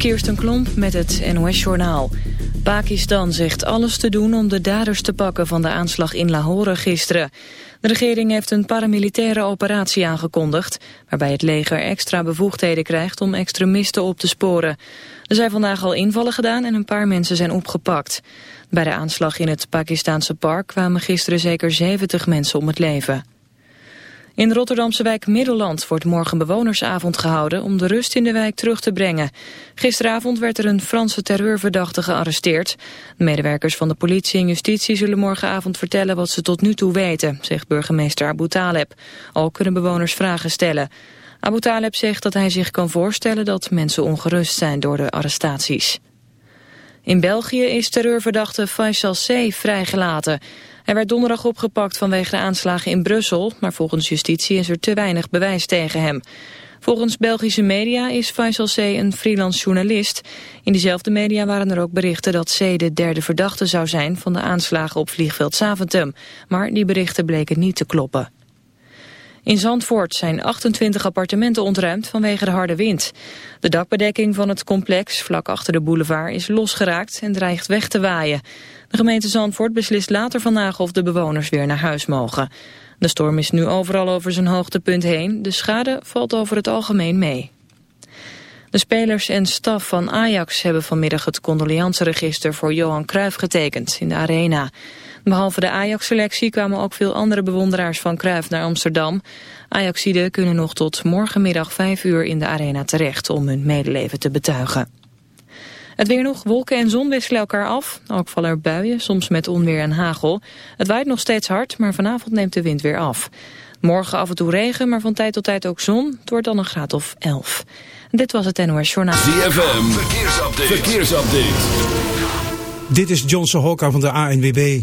Kirsten Klomp met het NOS-journaal. Pakistan zegt alles te doen om de daders te pakken van de aanslag in Lahore gisteren. De regering heeft een paramilitaire operatie aangekondigd... waarbij het leger extra bevoegdheden krijgt om extremisten op te sporen. Er zijn vandaag al invallen gedaan en een paar mensen zijn opgepakt. Bij de aanslag in het Pakistanse park kwamen gisteren zeker 70 mensen om het leven. In Rotterdamse wijk Middelland wordt morgen bewonersavond gehouden om de rust in de wijk terug te brengen. Gisteravond werd er een Franse terreurverdachte gearresteerd. Medewerkers van de politie en justitie zullen morgenavond vertellen wat ze tot nu toe weten, zegt burgemeester Abu Taleb. Ook kunnen bewoners vragen stellen. Abu Taleb zegt dat hij zich kan voorstellen dat mensen ongerust zijn door de arrestaties. In België is terreurverdachte Faisal C. vrijgelaten. Hij werd donderdag opgepakt vanwege de aanslagen in Brussel, maar volgens justitie is er te weinig bewijs tegen hem. Volgens Belgische media is Faisal C. een freelance journalist. In diezelfde media waren er ook berichten dat C. de derde verdachte zou zijn van de aanslagen op vliegveld Zaventem. Maar die berichten bleken niet te kloppen. In Zandvoort zijn 28 appartementen ontruimd vanwege de harde wind. De dakbedekking van het complex vlak achter de boulevard is losgeraakt en dreigt weg te waaien. De gemeente Zandvoort beslist later vandaag of de bewoners weer naar huis mogen. De storm is nu overal over zijn hoogtepunt heen. De schade valt over het algemeen mee. De spelers en staf van Ajax hebben vanmiddag het condoleanceregister voor Johan Cruijff getekend in de arena. Behalve de Ajax-selectie kwamen ook veel andere bewonderaars van Cruijff naar Amsterdam. Ajaxiden kunnen nog tot morgenmiddag 5 uur in de arena terecht om hun medeleven te betuigen. Het weer nog, wolken en zon wisselen elkaar af. Ook vallen er buien, soms met onweer en hagel. Het waait nog steeds hard, maar vanavond neemt de wind weer af. Morgen af en toe regen, maar van tijd tot tijd ook zon. Het wordt dan een graad of 11. Dit was het NOS Journaal. ZFM, verkeersupdate. verkeersupdate. Dit is Johnson Hokka van de ANWB.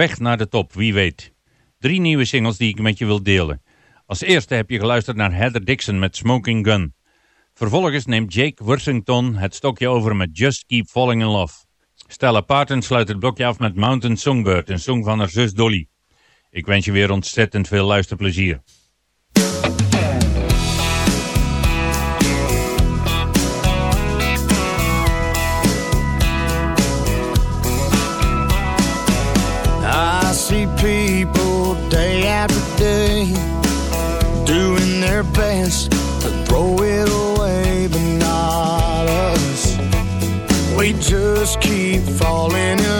weg naar de top, wie weet. Drie nieuwe singles die ik met je wil delen. Als eerste heb je geluisterd naar Heather Dixon met Smoking Gun. Vervolgens neemt Jake Worthington het stokje over met Just Keep Falling in Love. Stella Parton sluit het blokje af met Mountain Songbird, een song van haar zus Dolly. Ik wens je weer ontzettend veel luisterplezier. every day, doing their best to throw it away, but not us. We just keep falling in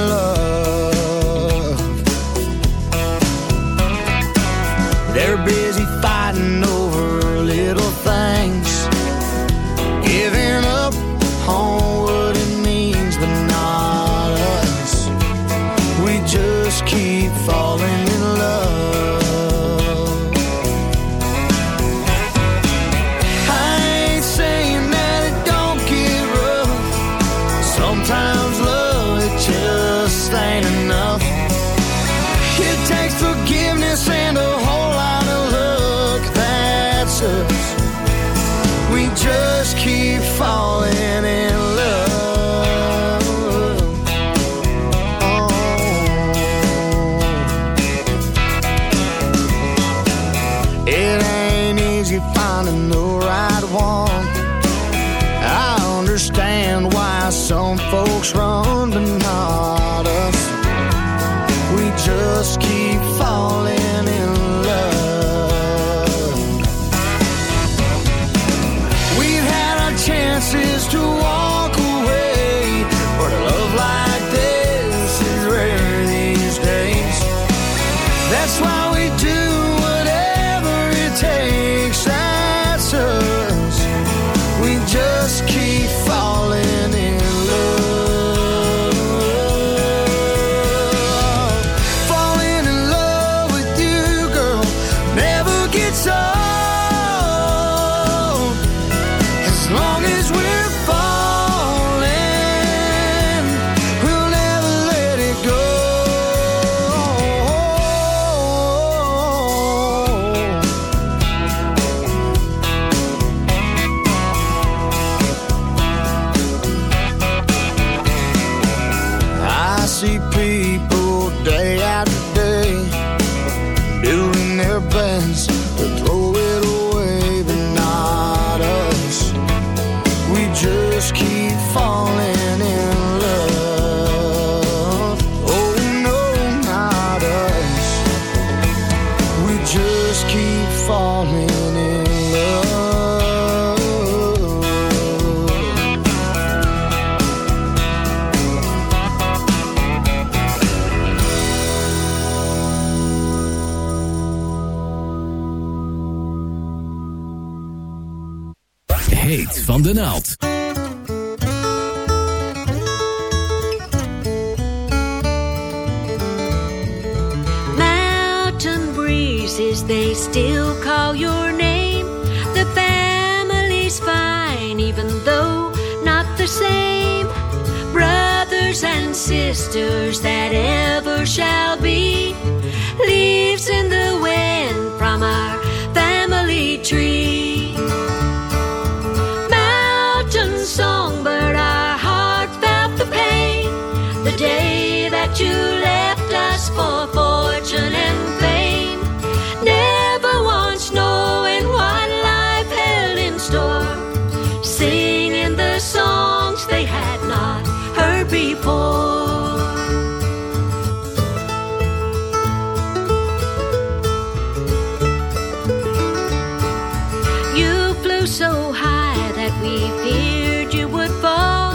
we feared you would fall.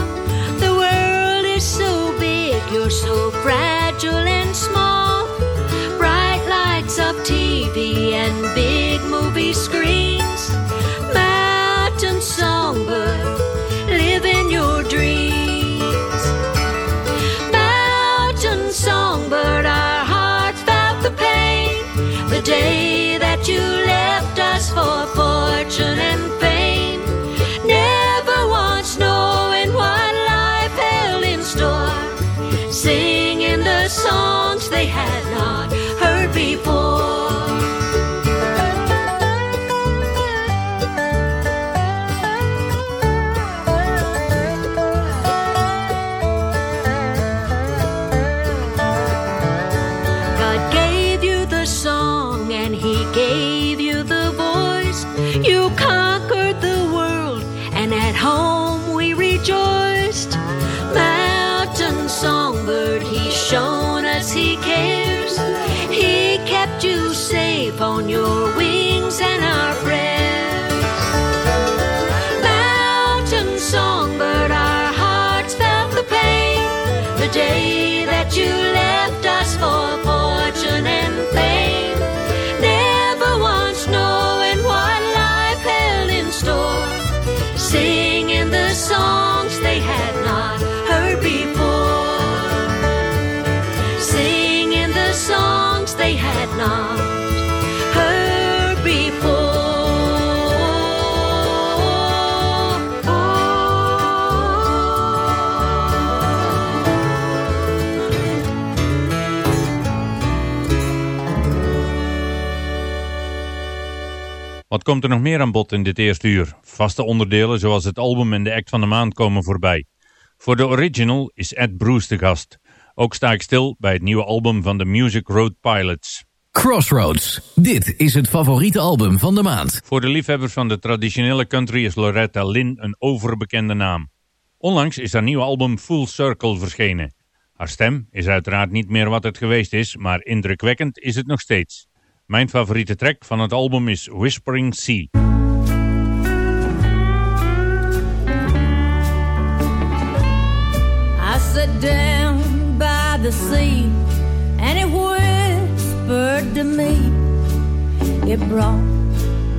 The world is so big, you're so fragile and small. Bright lights of TV and big movie screens. Mountain songbird, live in your dreams. Mountain songbird, our hearts felt the pain. The day Wat komt er nog meer aan bod in dit eerste uur? Vaste onderdelen zoals het album en de act van de maand komen voorbij. Voor de original is Ed Bruce de gast. Ook sta ik stil bij het nieuwe album van de Music Road Pilots. Crossroads. Dit is het favoriete album van de maand. Voor de liefhebbers van de traditionele country is Loretta Lynn een overbekende naam. Onlangs is haar nieuwe album Full Circle verschenen. Haar stem is uiteraard niet meer wat het geweest is, maar indrukwekkend is het nog steeds. Mijn favoriete track van het album is Whispering Sea. I sat down by the sea and it whispered to me. It brought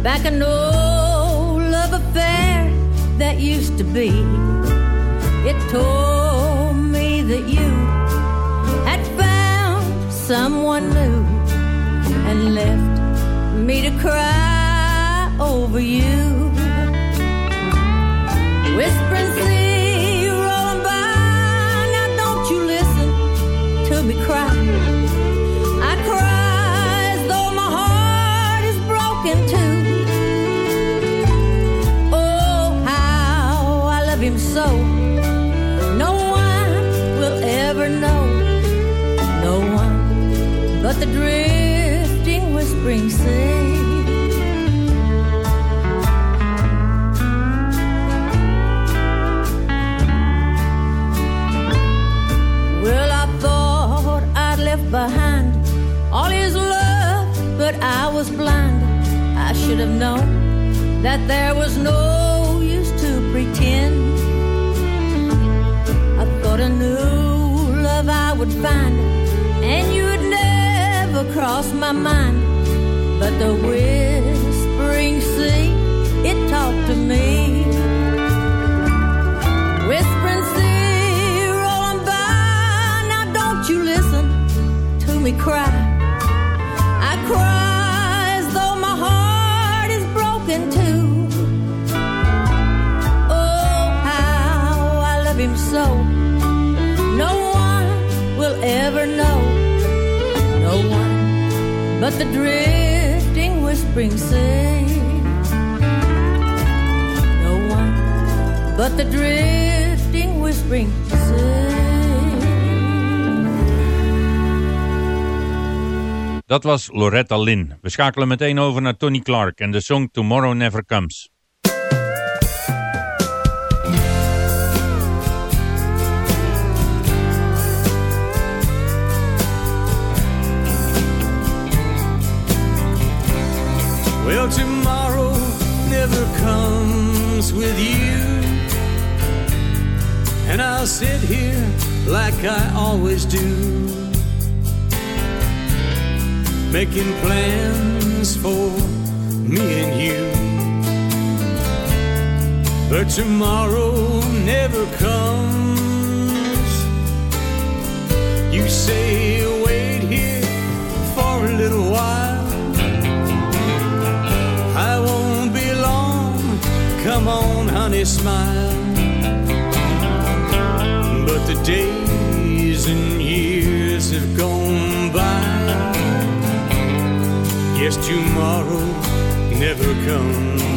back an old love affair that used to be. It told me that you had found someone new to cry over you. Whispering sea rolling by, now don't you listen to me cry. I cry as though my heart is broken too. Oh, how I love him so. No one will ever know. No one but the drifting, whispering sea. Well, I thought I'd left behind all his love, but I was blind. I should have known that there was no use to pretend. I thought a new love I would find, and you would never cross my mind but the whispering sea, it to me. Whispering sea, rolling by, now don't you listen to me cry. I cry as though my heart is broken too. Oh, how I love him so. No one will ever know. No one but the dream. Sea. No one but the drifting, whispering. Dat was Loretta Lynn. We schakelen meteen over naar Tony Clark en de song Tomorrow Never Comes. Tomorrow never comes with you. And I'll sit here like I always do, making plans for me and you. But tomorrow never comes. You say, wait here for a little while. Come on, honey, smile. But the days and years have gone by. Yes, tomorrow never comes.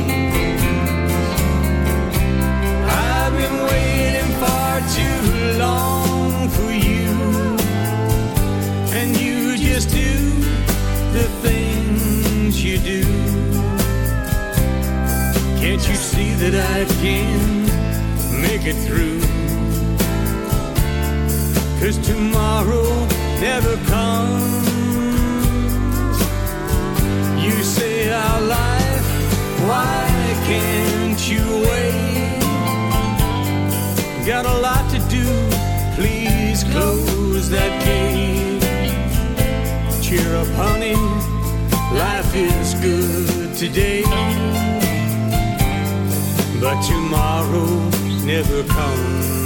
That I can make it through? Cause tomorrow never comes. You say our life, why can't you wait? Got a lot to do, please close that gate. Cheer up, honey, life is good today but tomorrow never comes.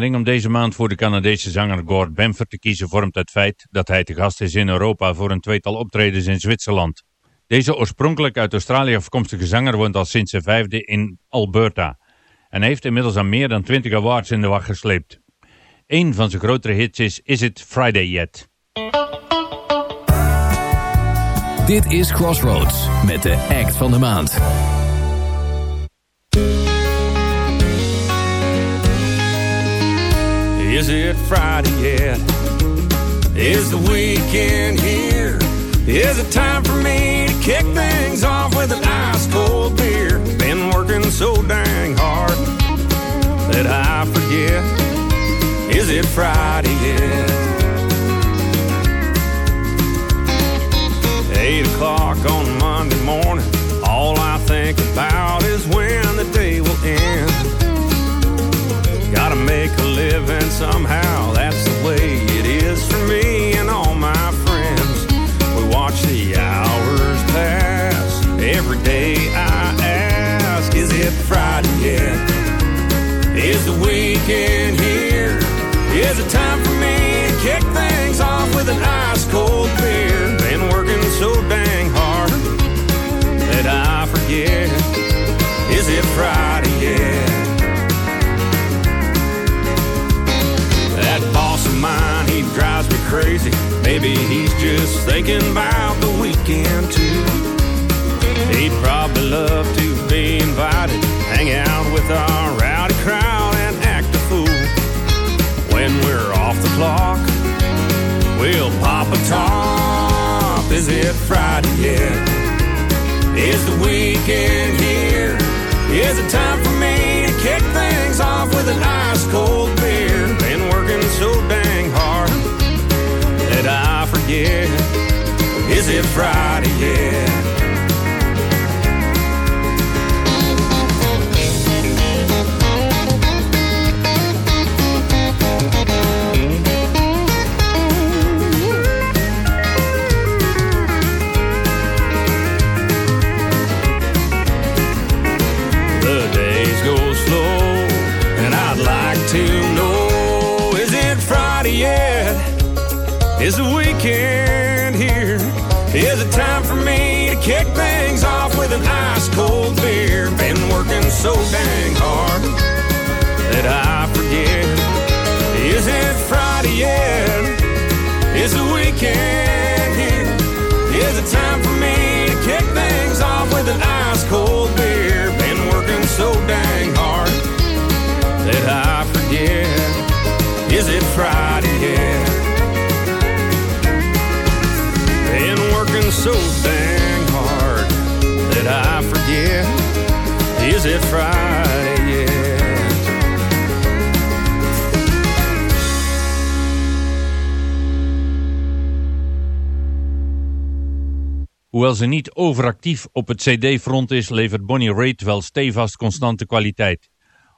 Aanleiding om deze maand voor de Canadese zanger Gord Bamford te kiezen vormt het feit dat hij te gast is in Europa voor een tweetal optredens in Zwitserland. Deze oorspronkelijk uit Australië afkomstige zanger woont al sinds zijn vijfde in Alberta en heeft inmiddels aan meer dan 20 awards in de wacht gesleept. Een van zijn grotere hits is Is It Friday Yet? Dit is Crossroads met de act van de maand. Is it Friday yet? Is the weekend here? Is it time for me to kick things off with an ice cold beer? Been working so dang hard that I forget. Is it Friday yet? Eight o'clock on Monday morning, all I think about somehow, that's the way it is for me and all my friends. We watch the hours pass, every day I ask, is it Friday yet? Is the weekend here? Is it time for me to kick things off with an ice cold beer? Been working Maybe he's just thinking about the weekend too. He'd probably love to be invited, hang out with our rowdy crowd and act a fool. When we're off the clock, we'll pop a top. Is it Friday yet? Is the weekend here? Is it time for me to kick things off with an ice cold Forget. Is it Friday yet? Kick things off with an ice cold beer? Been working so dang hard that I forget. Is it Friday yet? Is the weekend here? Is it time for me to kick things off with an ice cold beer? Been working so dang hard that I forget. Hoewel ze niet overactief op het cd-front is, levert Bonnie Raitt wel stevast constante kwaliteit.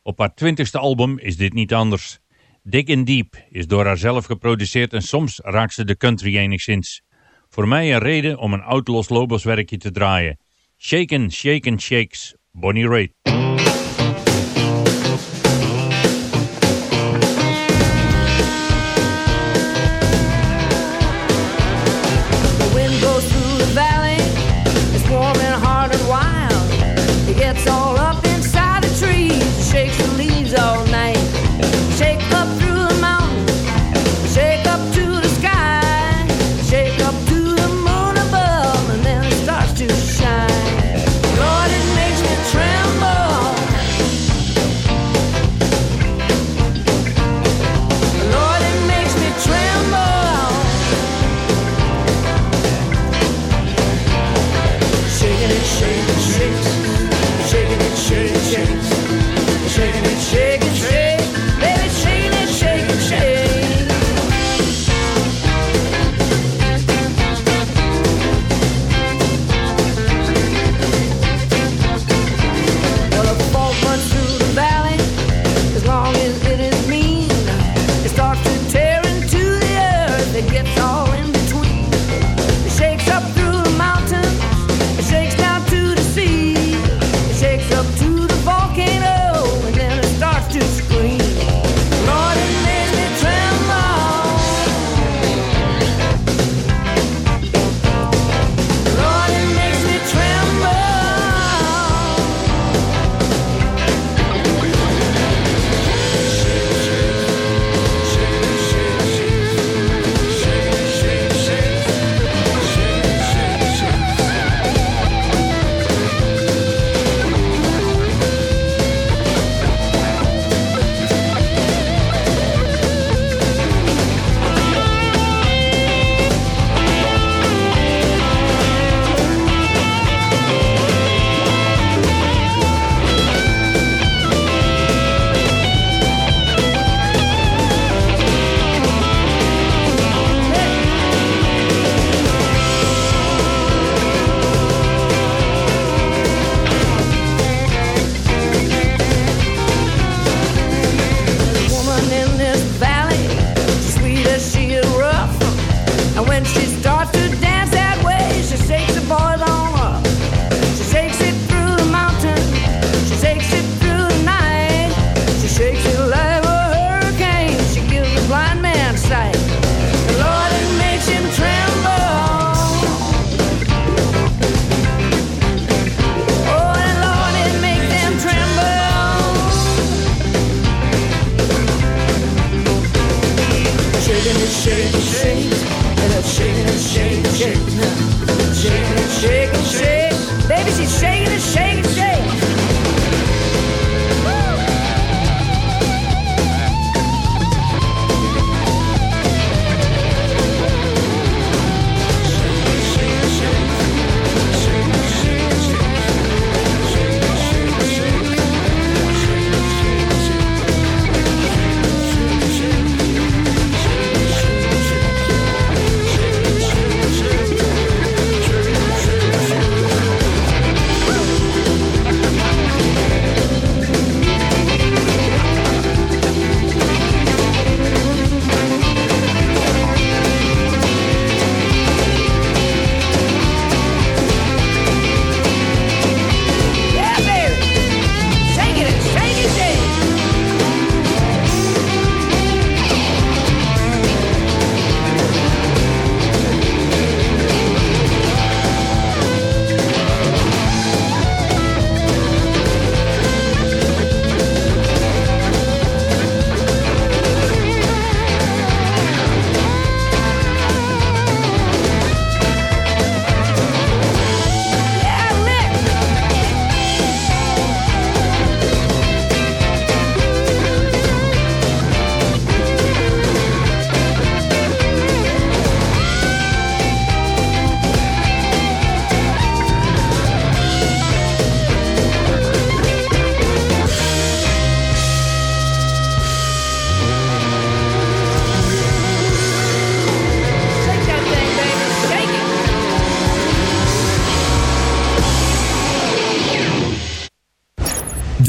Op haar twintigste album is dit niet anders. Dick in Deep is door haar zelf geproduceerd en soms raakt ze de country enigszins. Voor mij een reden om een oud Los Lobos werkje te draaien. Shaken, Shaken, Shakes, Bonnie Raitt.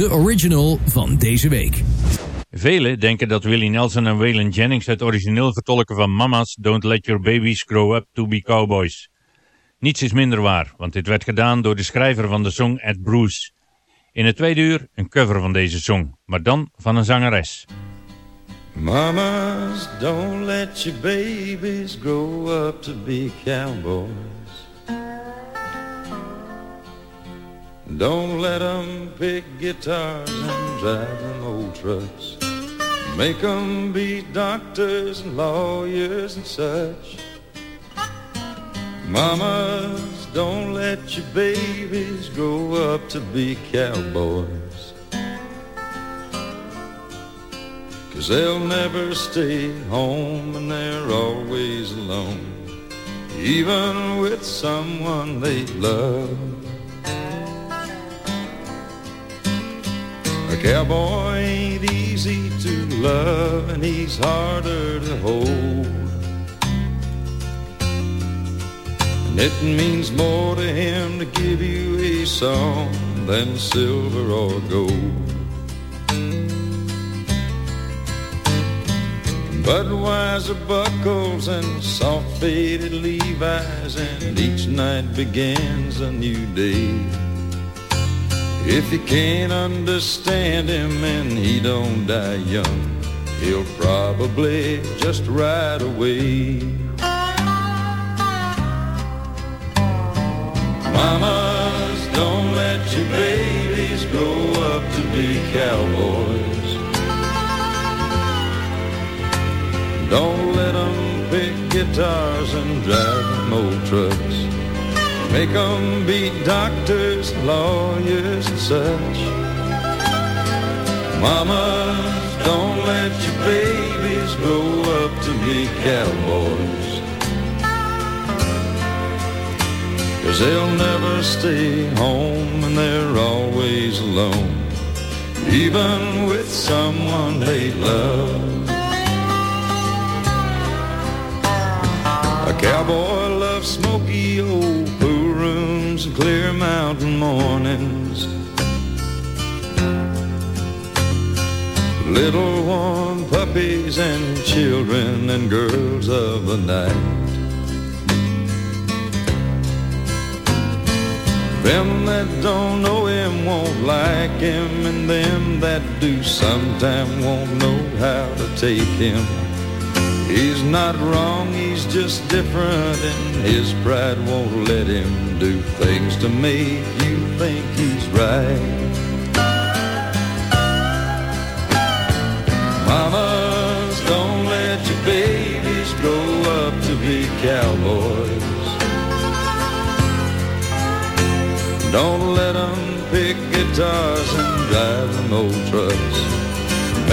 De original van deze week. Velen denken dat Willie Nelson en Waylon Jennings het origineel vertolken van Mama's Don't Let Your Babies Grow Up To Be Cowboys. Niets is minder waar, want dit werd gedaan door de schrijver van de song Ed Bruce. In het tweede uur een cover van deze song, maar dan van een zangeres. Mamas, don't let your babies grow up to be cowboys. Don't let 'em pick guitars and drive them old trucks. Make 'em be doctors and lawyers and such. Mamas, don't let your babies grow up to be cowboys. Cause they'll never stay home and they're always alone, even with someone they love. A cowboy ain't easy to love and he's harder to hold. And it means more to him to give you a song than silver or gold. Budweiser buckles and soft faded Levi's and each night begins a new day. If you can't understand him and he don't die young, he'll probably just ride away. Mamas, don't let your babies grow up to be cowboys. Don't let 'em pick guitars and drive old trucks. Make 'em be doctors, lawyers, and such. Mamas, don't let your babies grow up to be cowboys. Cause they'll never stay home and they're always alone, even with someone they love. A cowboy mountain mornings. Little warm puppies and children and girls of the night. Them that don't know him won't like him, and them that do sometime won't know how to take him. He's not wrong, he's just different, and his pride won't let him do things to make you think he's right. Mamas, don't let your babies grow up to be cowboys. Don't let 'em pick guitars and drive them old trucks.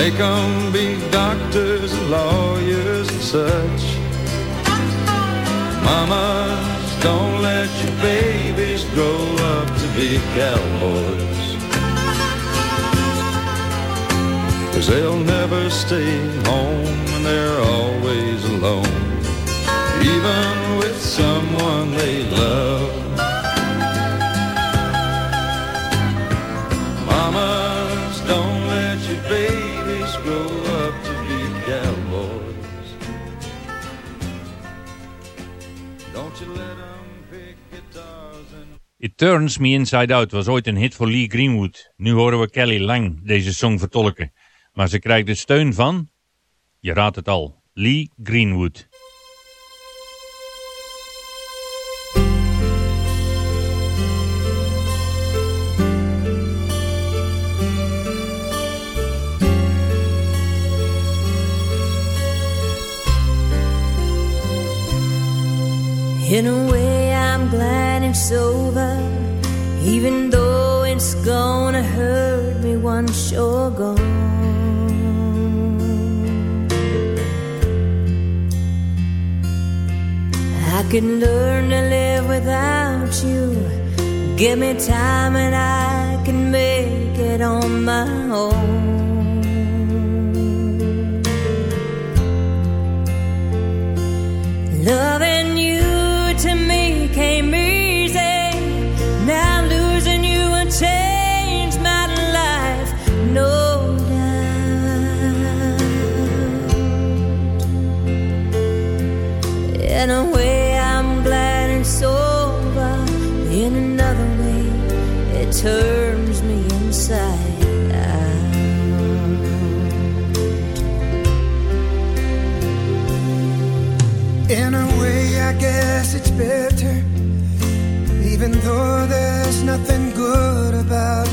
Make 'em be doctors and lawyers and such. Mamas, don't let your babies grow up to be cowboys. Cause they'll never stay home and they're always alone, even with someone they love. Turns Me Inside Out was ooit een hit voor Lee Greenwood. Nu horen we Kelly Lang deze song vertolken. Maar ze krijgt de steun van, je raadt het al, Lee Greenwood. In a way, I'm glad over, even though it's gonna hurt me once you're gone. I can learn to live without you. Give me time and I can make it on my own. Loving you turns me inside out. In a way, I guess it's better. Even though there's nothing good about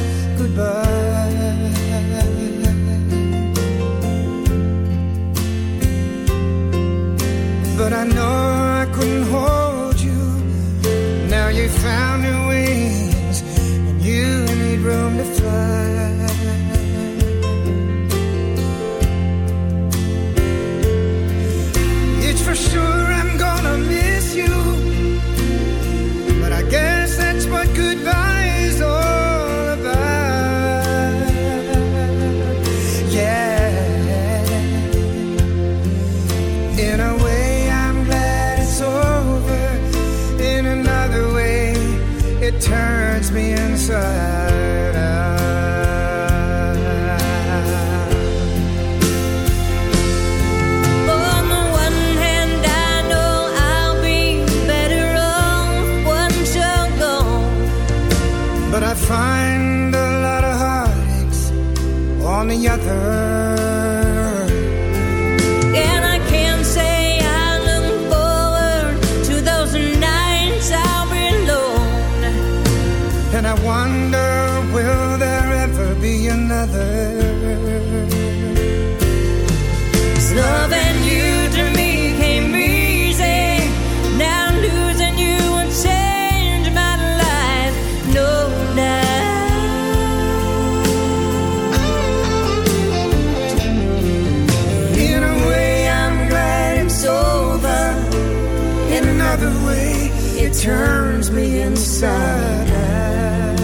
turns me inside out.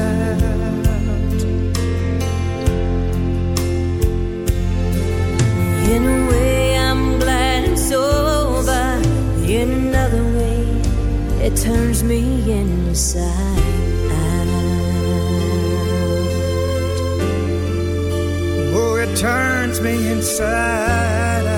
In a way, I'm glad it's over. In another way, it turns me inside Oh, it turns me inside out.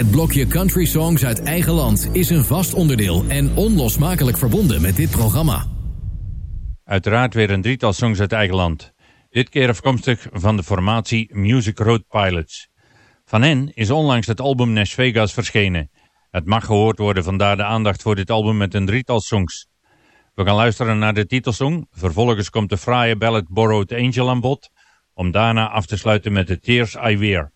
Het blokje country songs uit eigen land is een vast onderdeel en onlosmakelijk verbonden met dit programma. Uiteraard weer een drietal songs uit eigen land. Dit keer afkomstig van de formatie Music Road Pilots. Van hen is onlangs het album Nash Vegas verschenen. Het mag gehoord worden, vandaar de aandacht voor dit album met een drietal songs. We gaan luisteren naar de titelsong, vervolgens komt de fraaie ballad Borrowed Angel aan bod, om daarna af te sluiten met de Tears I Wear.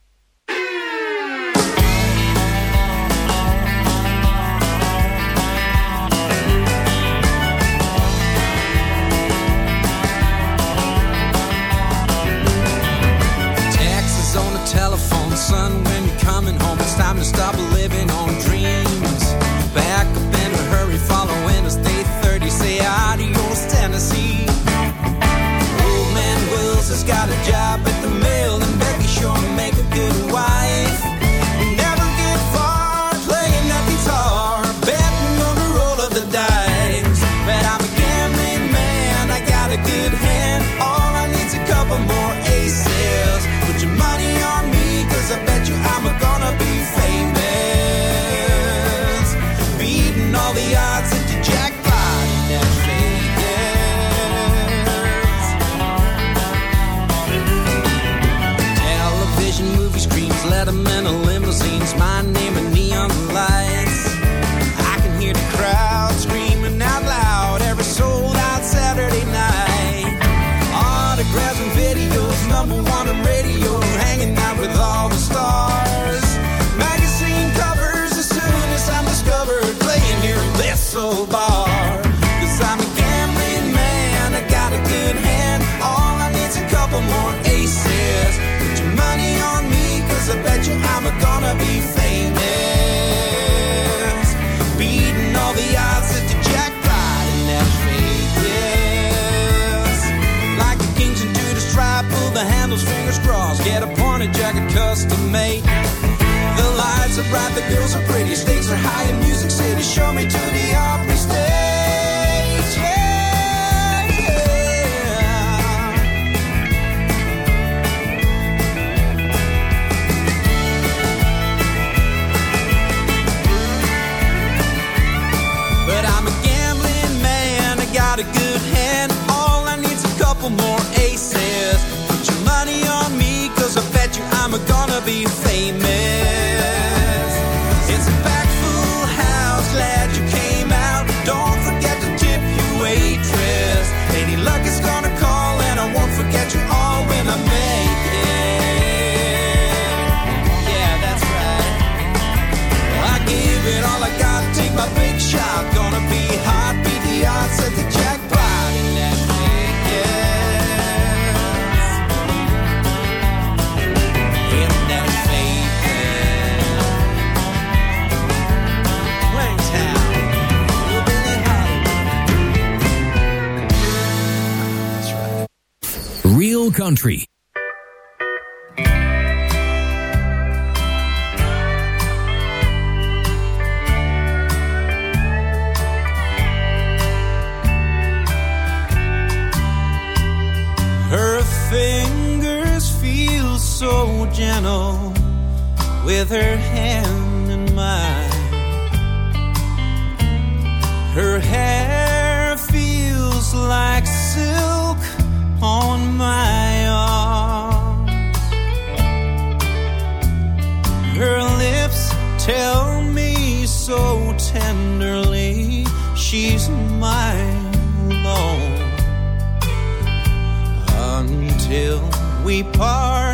Got a job Letterman and limousines, my name and I bet you I'm gonna be famous. Beating all the odds at the jackpot in Las Vegas. Like the kings stripe, pull the handles, fingers crossed. Get a pointed jacket custom made. The lights are bright, the girls are pretty, stakes are high in Music City. Show me to the Opry stage. be famous. Country. Her fingers feel so gentle with her hand in mine. Her hair feels like silk on my. tenderly, she's mine alone. Until we part.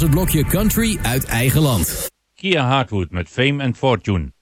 het blokje country uit eigen land. Kia Hardwood met Fame and Fortune.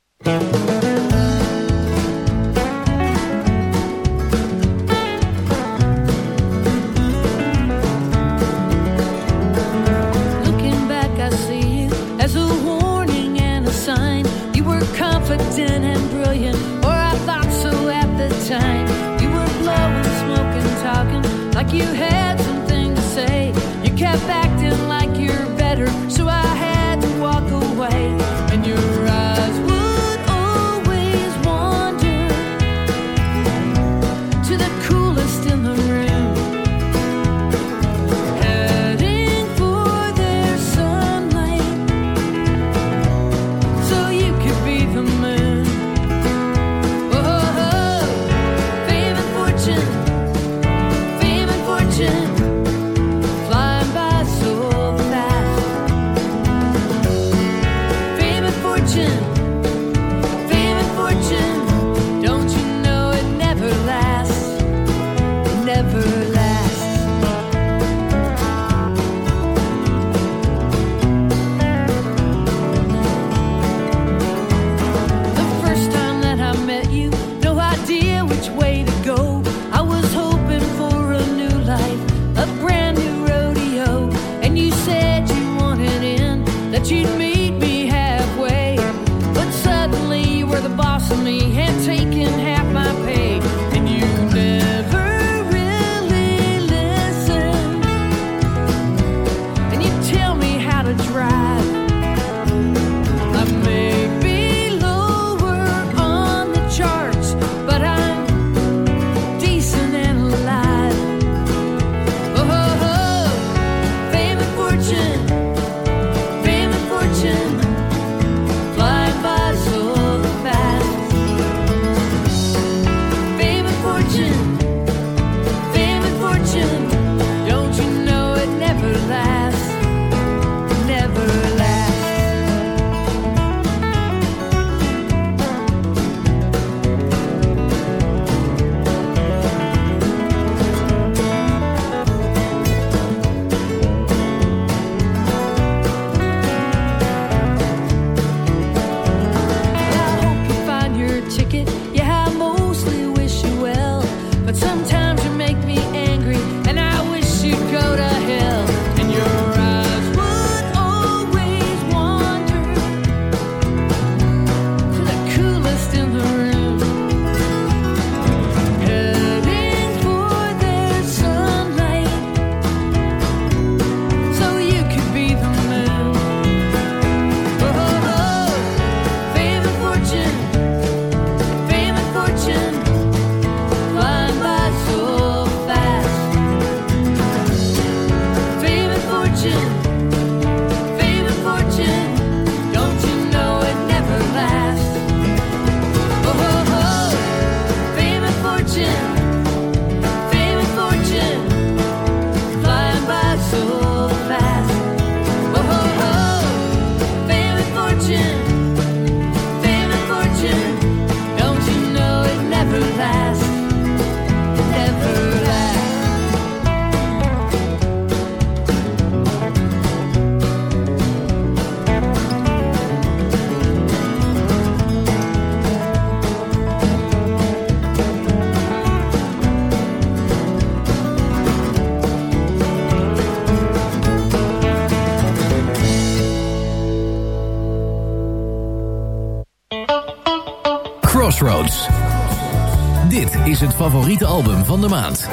Is het favoriete album van de maand.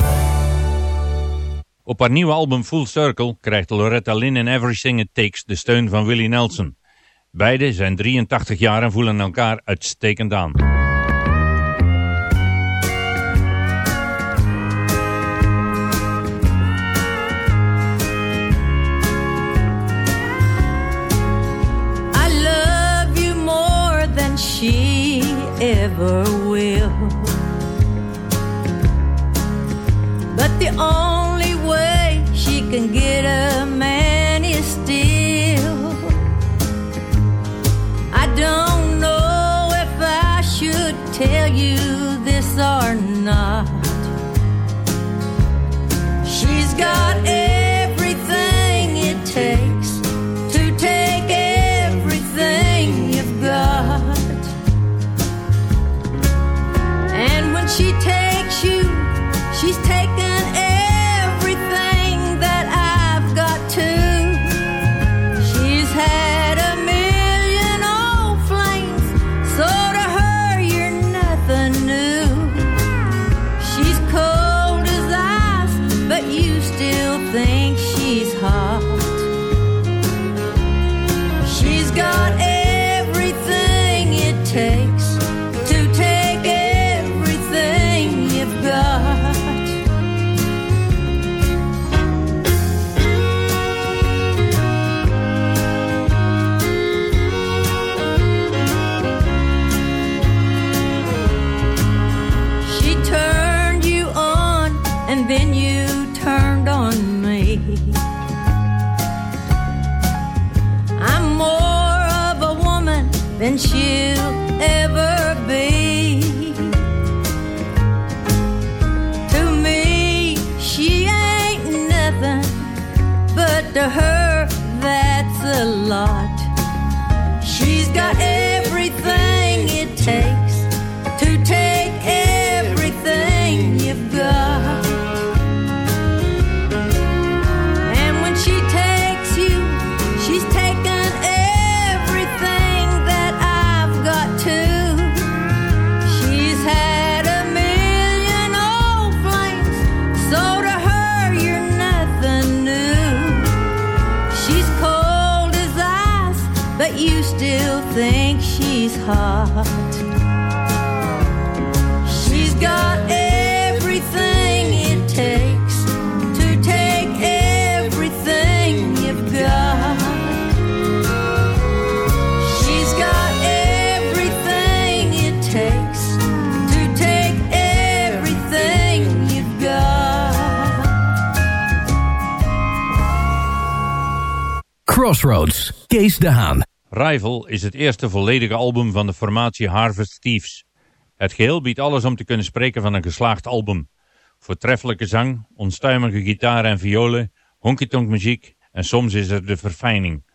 Op haar nieuwe album Full Circle krijgt Loretta Lynn in Everything It Takes de steun van Willie Nelson. Beiden zijn 83 jaar en voelen elkaar uitstekend aan. I love you more than she ever the only way she can get a man is still. I don't know if I should tell you this or not. She's got 情。Hot. She's got everything it takes to take everything you've got. She's got everything it takes to take everything you've got. Crossroads, Kees de. Rival is het eerste volledige album van de formatie Harvest Thieves. Het geheel biedt alles om te kunnen spreken van een geslaagd album. Voortreffelijke zang, onstuimige gitaar en violen, honky-tonk muziek en soms is er de verfijning.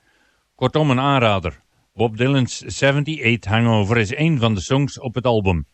Kortom een aanrader. Bob Dylan's 78 Hangover is een van de songs op het album.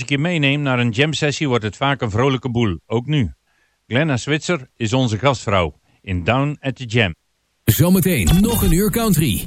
Als ik je meeneem naar een jam sessie wordt het vaak een vrolijke boel, ook nu. Glenna Switzer is onze gastvrouw in Down at the Jam. Zometeen nog een uur country.